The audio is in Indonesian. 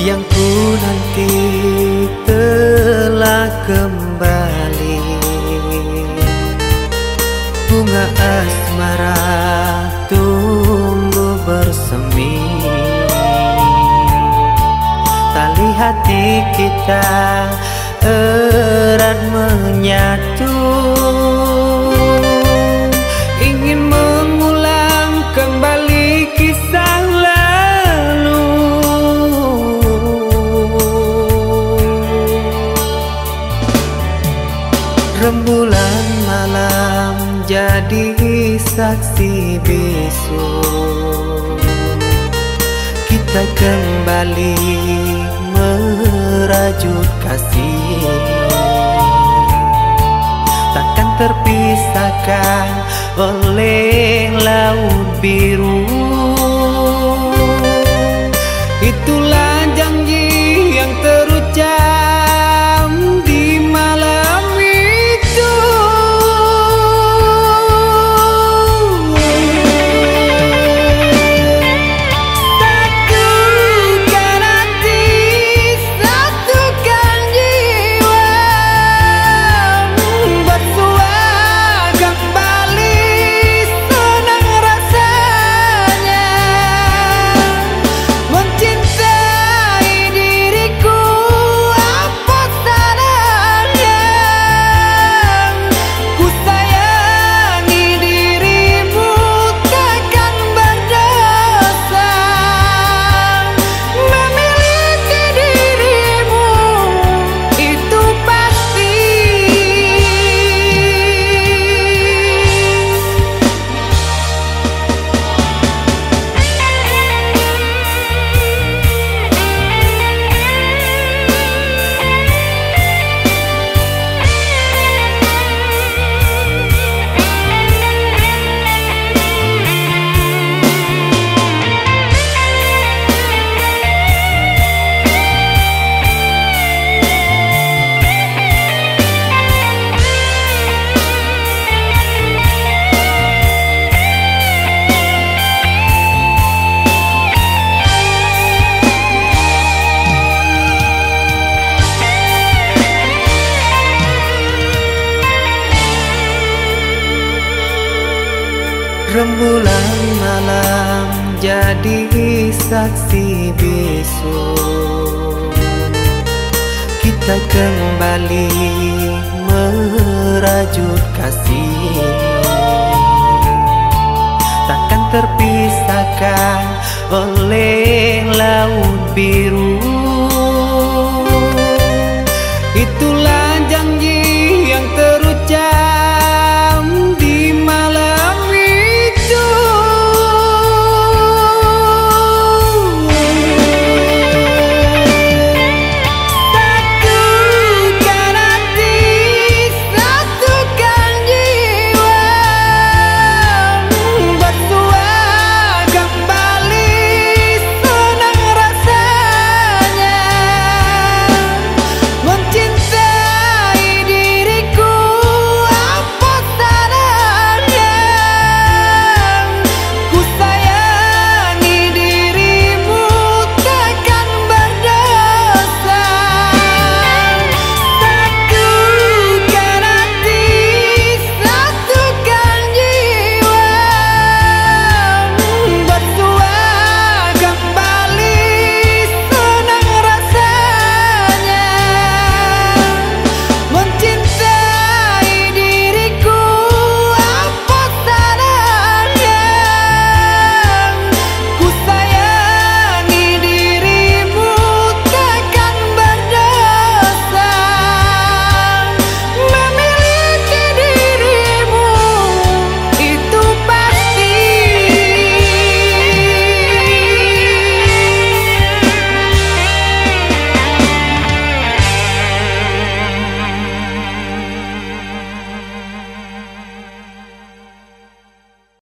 yang ku nanti telah kembali. Bunga asmara tumbuh bersemi. Tali hati kita erat menyatu Rembulan malam jadi saksi bisu Kita kembali merajut kasih. Takkan terpisahkan oleh laut biru malam jadi saksi bisu Kita kembali merajut kasih. Takkan terpisahkan oleh laut biru